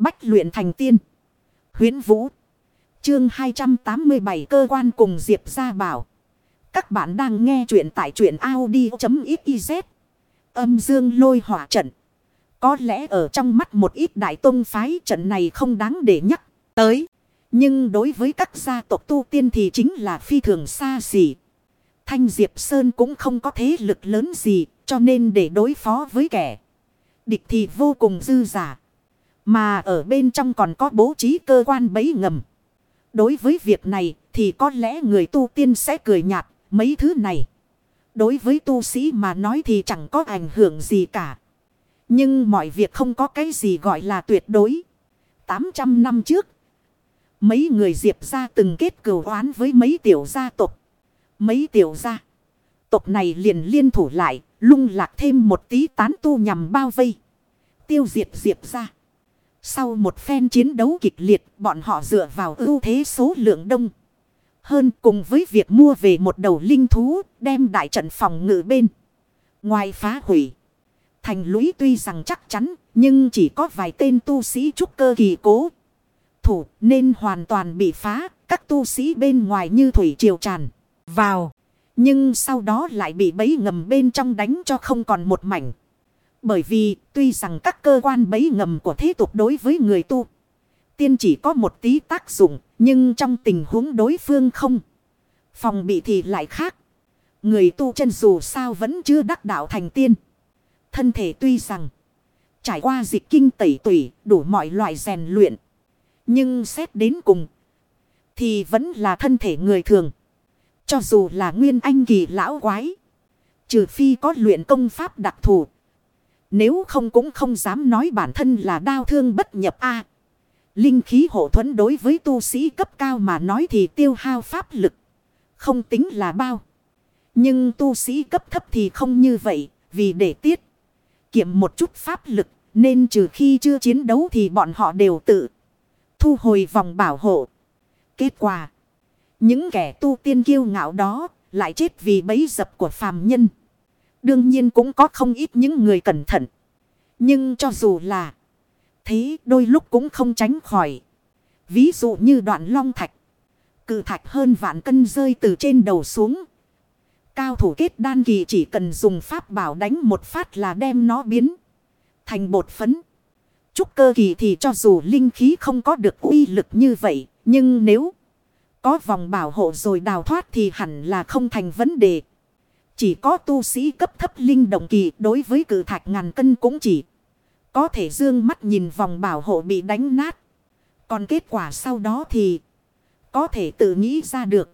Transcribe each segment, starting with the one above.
Bách luyện thành tiên. huyễn Vũ. Chương 287 cơ quan cùng Diệp gia bảo. Các bạn đang nghe truyện tại truyện Audi.xyz. Âm dương lôi hỏa trận. Có lẽ ở trong mắt một ít đại tôn phái trận này không đáng để nhắc tới. Nhưng đối với các gia tộc tu tiên thì chính là phi thường xa xỉ. Thanh Diệp Sơn cũng không có thế lực lớn gì, cho nên để đối phó với kẻ. Địch thì vô cùng dư giả. Mà ở bên trong còn có bố trí cơ quan bấy ngầm. Đối với việc này thì có lẽ người tu tiên sẽ cười nhạt, mấy thứ này. Đối với tu sĩ mà nói thì chẳng có ảnh hưởng gì cả. Nhưng mọi việc không có cái gì gọi là tuyệt đối. 800 năm trước. Mấy người diệp ra từng kết cửu oán với mấy tiểu gia tộc. Mấy tiểu gia. Tộc này liền liên thủ lại. Lung lạc thêm một tí tán tu nhằm bao vây. Tiêu diệt diệp ra. Sau một phen chiến đấu kịch liệt, bọn họ dựa vào ưu thế số lượng đông. Hơn cùng với việc mua về một đầu linh thú, đem đại trận phòng ngự bên. Ngoài phá hủy. Thành lũy tuy rằng chắc chắn, nhưng chỉ có vài tên tu sĩ trúc cơ kỳ cố. Thủ nên hoàn toàn bị phá, các tu sĩ bên ngoài như thủy triều tràn. Vào. Nhưng sau đó lại bị bấy ngầm bên trong đánh cho không còn một mảnh. Bởi vì, tuy rằng các cơ quan bấy ngầm của thế tục đối với người tu. Tiên chỉ có một tí tác dụng. Nhưng trong tình huống đối phương không. Phòng bị thì lại khác. Người tu chân dù sao vẫn chưa đắc đạo thành tiên. Thân thể tuy rằng. Trải qua dịch kinh tẩy tủy, đủ mọi loại rèn luyện. Nhưng xét đến cùng. Thì vẫn là thân thể người thường. Cho dù là nguyên anh kỳ lão quái. Trừ phi có luyện công pháp đặc thù nếu không cũng không dám nói bản thân là đau thương bất nhập a Linh khí hộ thuẫn đối với tu sĩ cấp cao mà nói thì tiêu hao pháp lực. Không tính là bao. Nhưng tu sĩ cấp thấp thì không như vậy. Vì để tiết kiệm một chút pháp lực. Nên trừ khi chưa chiến đấu thì bọn họ đều tự thu hồi vòng bảo hộ. Kết quả. Những kẻ tu tiên kiêu ngạo đó lại chết vì bấy dập của phàm nhân. Đương nhiên cũng có không ít những người cẩn thận. Nhưng cho dù là thế, đôi lúc cũng không tránh khỏi. Ví dụ như đoạn long thạch. Cự thạch hơn vạn cân rơi từ trên đầu xuống. Cao thủ kết đan kỳ chỉ cần dùng pháp bảo đánh một phát là đem nó biến thành bột phấn. Trúc cơ kỳ thì cho dù linh khí không có được uy lực như vậy. Nhưng nếu có vòng bảo hộ rồi đào thoát thì hẳn là không thành vấn đề. Chỉ có tu sĩ cấp thấp linh động kỳ đối với cử thạch ngàn cân cũng chỉ có thể dương mắt nhìn vòng bảo hộ bị đánh nát. Còn kết quả sau đó thì có thể tự nghĩ ra được.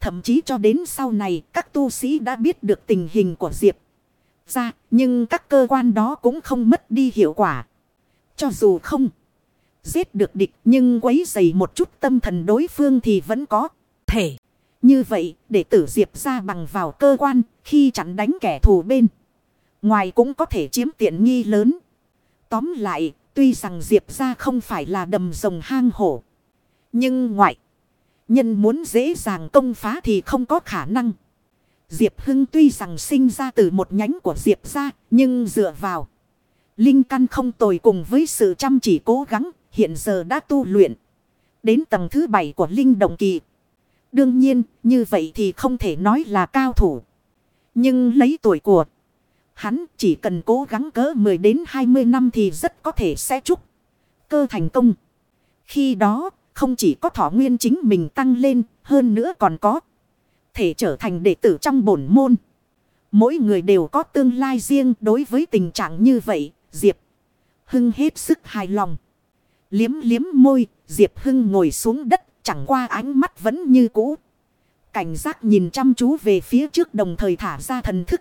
Thậm chí cho đến sau này, các tu sĩ đã biết được tình hình của Diệp. Ra nhưng các cơ quan đó cũng không mất đi hiệu quả. Cho dù không giết được địch, nhưng quấy dày một chút tâm thần đối phương thì vẫn có thể. Như vậy, để tử Diệp ra bằng vào cơ quan, khi chặn đánh kẻ thù bên. Ngoài cũng có thể chiếm tiện nghi lớn. Tóm lại, tuy rằng Diệp ra không phải là đầm rồng hang hổ. Nhưng ngoại, nhân muốn dễ dàng công phá thì không có khả năng. Diệp Hưng tuy rằng sinh ra từ một nhánh của Diệp ra, nhưng dựa vào. Linh căn không tồi cùng với sự chăm chỉ cố gắng, hiện giờ đã tu luyện. Đến tầng thứ bảy của Linh đồng Kỳ. Đương nhiên, như vậy thì không thể nói là cao thủ. Nhưng lấy tuổi của hắn chỉ cần cố gắng cỡ 10 đến 20 năm thì rất có thể sẽ chúc cơ thành công. Khi đó, không chỉ có thọ nguyên chính mình tăng lên, hơn nữa còn có thể trở thành đệ tử trong bổn môn. Mỗi người đều có tương lai riêng đối với tình trạng như vậy, Diệp Hưng hết sức hài lòng. Liếm liếm môi, Diệp Hưng ngồi xuống đất Chẳng qua ánh mắt vẫn như cũ. Cảnh giác nhìn chăm chú về phía trước đồng thời thả ra thần thức.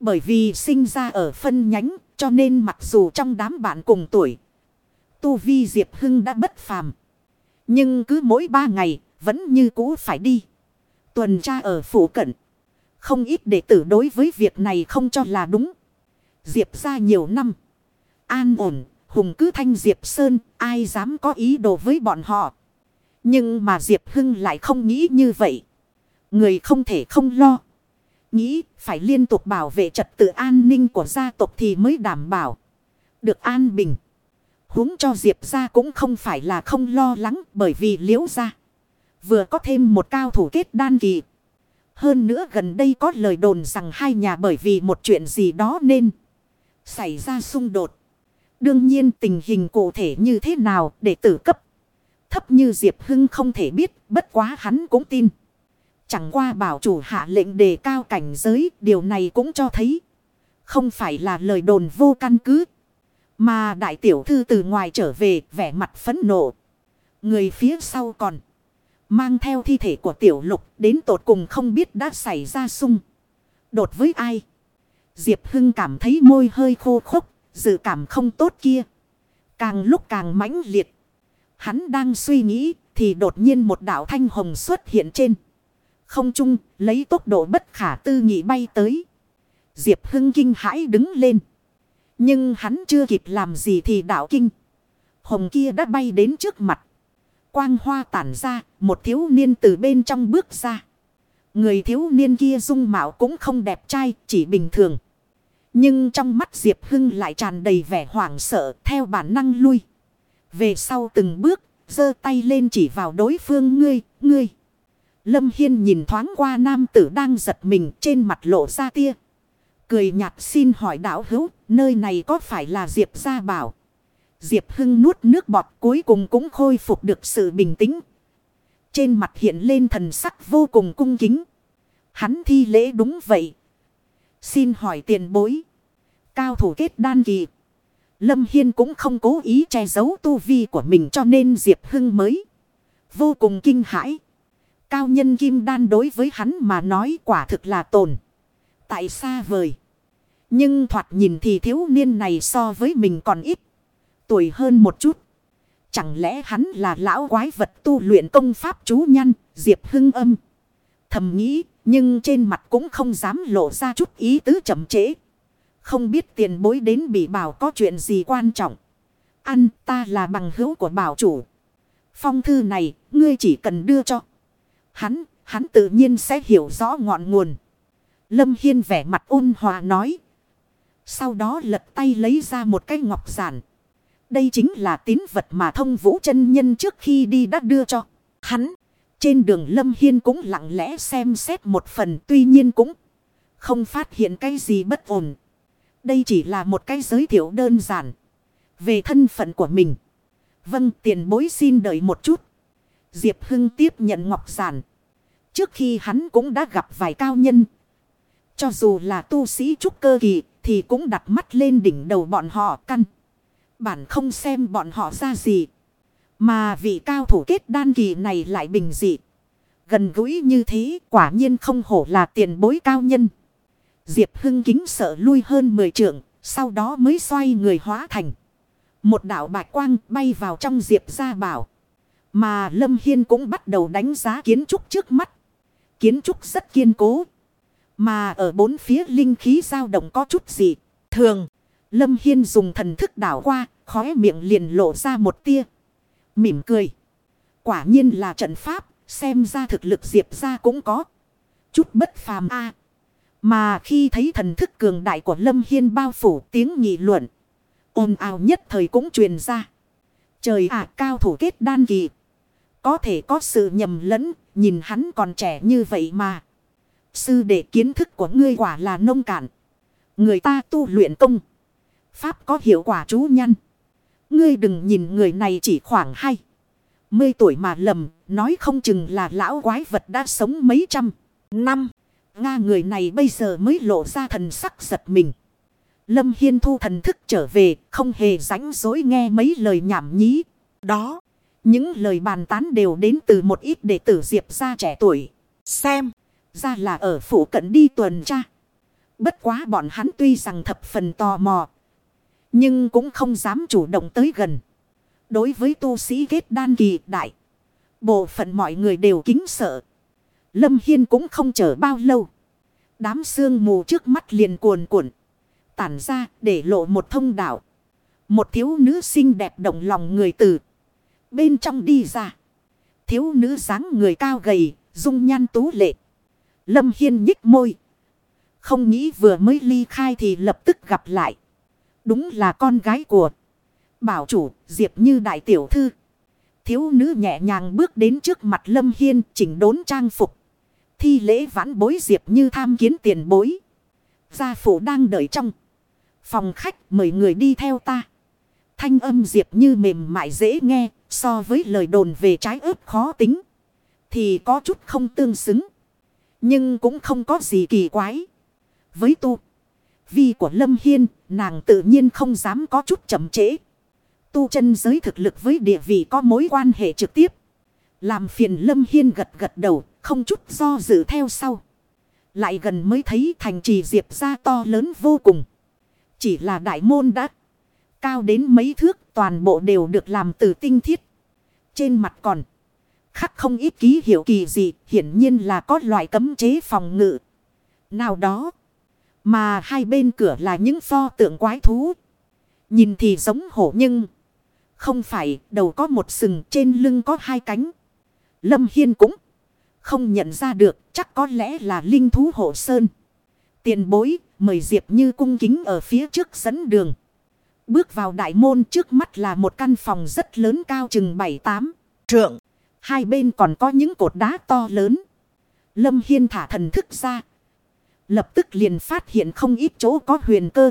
Bởi vì sinh ra ở phân nhánh cho nên mặc dù trong đám bạn cùng tuổi. Tu Vi Diệp Hưng đã bất phàm. Nhưng cứ mỗi ba ngày vẫn như cũ phải đi. Tuần tra ở phủ cận. Không ít đệ tử đối với việc này không cho là đúng. Diệp ra nhiều năm. An ổn, hùng cứ thanh Diệp Sơn, ai dám có ý đồ với bọn họ. Nhưng mà Diệp Hưng lại không nghĩ như vậy. Người không thể không lo. Nghĩ phải liên tục bảo vệ trật tự an ninh của gia tộc thì mới đảm bảo. Được an bình. huống cho Diệp ra cũng không phải là không lo lắng bởi vì liễu ra. Vừa có thêm một cao thủ kết đan kỳ. Hơn nữa gần đây có lời đồn rằng hai nhà bởi vì một chuyện gì đó nên xảy ra xung đột. Đương nhiên tình hình cụ thể như thế nào để tử cấp. Thấp như Diệp Hưng không thể biết, bất quá hắn cũng tin. Chẳng qua bảo chủ hạ lệnh đề cao cảnh giới, điều này cũng cho thấy. Không phải là lời đồn vô căn cứ. Mà đại tiểu thư từ ngoài trở về, vẻ mặt phẫn nộ. Người phía sau còn mang theo thi thể của tiểu lục đến tột cùng không biết đã xảy ra sung. Đột với ai? Diệp Hưng cảm thấy môi hơi khô khốc, dự cảm không tốt kia. Càng lúc càng mãnh liệt. Hắn đang suy nghĩ thì đột nhiên một đạo thanh hồng xuất hiện trên. Không trung lấy tốc độ bất khả tư nghị bay tới. Diệp Hưng kinh hãi đứng lên. Nhưng hắn chưa kịp làm gì thì đạo kinh. Hồng kia đã bay đến trước mặt. Quang hoa tản ra, một thiếu niên từ bên trong bước ra. Người thiếu niên kia dung mạo cũng không đẹp trai, chỉ bình thường. Nhưng trong mắt Diệp Hưng lại tràn đầy vẻ hoảng sợ theo bản năng lui. Về sau từng bước, giơ tay lên chỉ vào đối phương ngươi, ngươi. Lâm Hiên nhìn thoáng qua nam tử đang giật mình trên mặt lộ ra tia. Cười nhạt xin hỏi đạo hữu, nơi này có phải là Diệp gia bảo? Diệp Hưng nuốt nước bọt cuối cùng cũng khôi phục được sự bình tĩnh. Trên mặt hiện lên thần sắc vô cùng cung kính. Hắn thi lễ đúng vậy. Xin hỏi tiền bối. Cao thủ kết đan kỳ. Lâm Hiên cũng không cố ý che giấu tu vi của mình cho nên Diệp Hưng mới. Vô cùng kinh hãi. Cao nhân kim đan đối với hắn mà nói quả thực là tồn. Tại xa vời. Nhưng thoạt nhìn thì thiếu niên này so với mình còn ít. Tuổi hơn một chút. Chẳng lẽ hắn là lão quái vật tu luyện công pháp chú nhăn, Diệp Hưng âm. Thầm nghĩ, nhưng trên mặt cũng không dám lộ ra chút ý tứ chậm trễ. Không biết tiền bối đến bị bảo có chuyện gì quan trọng. Ăn ta là bằng hữu của bảo chủ. Phong thư này, ngươi chỉ cần đưa cho. Hắn, hắn tự nhiên sẽ hiểu rõ ngọn nguồn. Lâm Hiên vẻ mặt ôn hòa nói. Sau đó lật tay lấy ra một cái ngọc giản. Đây chính là tín vật mà thông vũ chân nhân trước khi đi đã đưa cho hắn. Trên đường Lâm Hiên cũng lặng lẽ xem xét một phần tuy nhiên cũng không phát hiện cái gì bất ổn. Đây chỉ là một cái giới thiệu đơn giản về thân phận của mình. Vâng tiền bối xin đợi một chút. Diệp Hưng tiếp nhận ngọc giản. Trước khi hắn cũng đã gặp vài cao nhân. Cho dù là tu sĩ trúc cơ kỳ thì cũng đặt mắt lên đỉnh đầu bọn họ căn. Bản không xem bọn họ ra gì. Mà vị cao thủ kết đan kỳ này lại bình dị. Gần gũi như thế quả nhiên không hổ là tiền bối cao nhân. Diệp Hưng kính sợ lui hơn 10 trượng. Sau đó mới xoay người hóa thành. Một đạo bạch quang bay vào trong Diệp gia bảo. Mà Lâm Hiên cũng bắt đầu đánh giá kiến trúc trước mắt. Kiến trúc rất kiên cố. Mà ở bốn phía linh khí dao động có chút gì. Thường, Lâm Hiên dùng thần thức đảo qua, khóe miệng liền lộ ra một tia. Mỉm cười. Quả nhiên là trận pháp, xem ra thực lực diệp ra cũng có. Chút bất phàm a mà khi thấy thần thức cường đại của Lâm Hiên bao phủ tiếng nghị luận. ồn ào nhất thời cũng truyền ra. Trời ạ cao thủ kết đan kỳ. Có thể có sự nhầm lẫn, nhìn hắn còn trẻ như vậy mà. Sư đệ kiến thức của ngươi quả là nông cạn. Người ta tu luyện công. Pháp có hiệu quả chú nhăn. Ngươi đừng nhìn người này chỉ khoảng hai. Mươi tuổi mà lầm, nói không chừng là lão quái vật đã sống mấy trăm năm. Nga người này bây giờ mới lộ ra thần sắc giật mình. Lâm Hiên thu thần thức trở về, không hề rãnh dối nghe mấy lời nhảm nhí. Đó, những lời bàn tán đều đến từ một ít đệ tử Diệp gia trẻ tuổi. Xem, ra là ở phủ cận đi tuần tra. Bất quá bọn hắn tuy rằng thập phần tò mò. Nhưng cũng không dám chủ động tới gần. Đối với tu sĩ kết đan kỳ đại. Bộ phận mọi người đều kính sợ. Lâm Hiên cũng không chờ bao lâu. Đám sương mù trước mắt liền cuồn cuộn. Tản ra để lộ một thông đạo. Một thiếu nữ xinh đẹp động lòng người từ. Bên trong đi ra. Thiếu nữ dáng người cao gầy. Dung nhan tú lệ. Lâm Hiên nhích môi. Không nghĩ vừa mới ly khai thì lập tức gặp lại. Đúng là con gái của Bảo chủ, Diệp như đại tiểu thư. Thiếu nữ nhẹ nhàng bước đến trước mặt Lâm Hiên chỉnh đốn trang phục. Thi lễ vãn bối Diệp như tham kiến tiền bối. Gia phụ đang đợi trong. Phòng khách mời người đi theo ta. Thanh âm Diệp như mềm mại dễ nghe so với lời đồn về trái ớt khó tính. Thì có chút không tương xứng. Nhưng cũng không có gì kỳ quái. Với tu. Vi của Lâm Hiên nàng tự nhiên không dám có chút chậm trễ. Tu chân giới thực lực với địa vị có mối quan hệ trực tiếp. Làm phiền Lâm Hiên gật gật đầu, không chút do dự theo sau. Lại gần mới thấy thành trì diệp ra to lớn vô cùng. Chỉ là đại môn đã cao đến mấy thước, toàn bộ đều được làm từ tinh thiết. Trên mặt còn khắc không ít ký hiệu kỳ gì hiển nhiên là có loại cấm chế phòng ngự. Nào đó, mà hai bên cửa là những pho tượng quái thú. Nhìn thì giống hổ nhưng không phải, đầu có một sừng, trên lưng có hai cánh. Lâm Hiên cũng không nhận ra được, chắc có lẽ là linh thú hộ sơn. Tiền bối, mời Diệp như cung kính ở phía trước dẫn đường. Bước vào đại môn trước mắt là một căn phòng rất lớn cao chừng 7-8 trượng. Hai bên còn có những cột đá to lớn. Lâm Hiên thả thần thức ra. Lập tức liền phát hiện không ít chỗ có huyền cơ.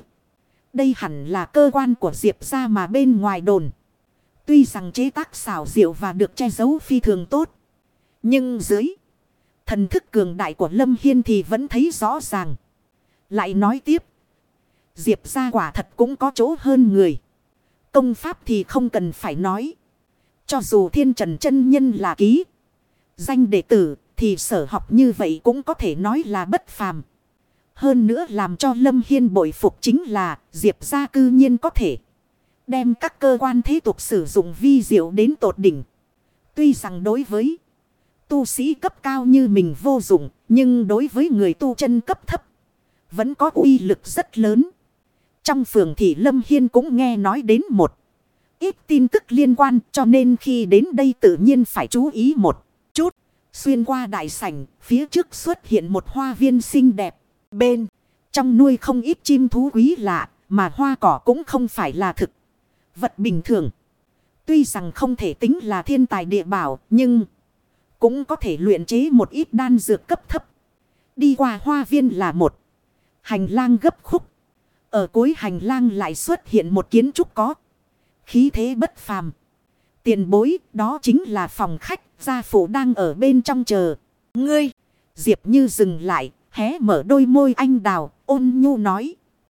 Đây hẳn là cơ quan của Diệp ra mà bên ngoài đồn. Tuy rằng chế tác xảo diệu và được che giấu phi thường tốt. Nhưng dưới thần thức cường đại của Lâm Hiên thì vẫn thấy rõ ràng. Lại nói tiếp. Diệp ra quả thật cũng có chỗ hơn người. Công pháp thì không cần phải nói. Cho dù thiên trần chân nhân là ký. Danh đệ tử thì sở học như vậy cũng có thể nói là bất phàm. Hơn nữa làm cho Lâm Hiên bội phục chính là Diệp ra cư nhiên có thể đem các cơ quan thế tục sử dụng vi diệu đến tột đỉnh. Tuy rằng đối với tu sĩ cấp cao như mình vô dụng, nhưng đối với người tu chân cấp thấp vẫn có uy lực rất lớn. Trong phường thị Lâm Hiên cũng nghe nói đến một ít tin tức liên quan cho nên khi đến đây tự nhiên phải chú ý một chút. Xuyên qua đại sảnh, phía trước xuất hiện một hoa viên xinh đẹp. Bên trong nuôi không ít chim thú quý lạ, mà hoa cỏ cũng không phải là thực. Vật bình thường. Tuy rằng không thể tính là thiên tài địa bảo, nhưng cũng có thể luyện chế một ít đan dược cấp thấp. Đi qua hoa viên là một hành lang gấp khúc. Ở cuối hành lang lại xuất hiện một kiến trúc có khí thế bất phàm. Tiền bối, đó chính là phòng khách, gia phụ đang ở bên trong chờ. Ngươi, Diệp Như dừng lại, hé mở đôi môi anh đào, ôn nhu nói.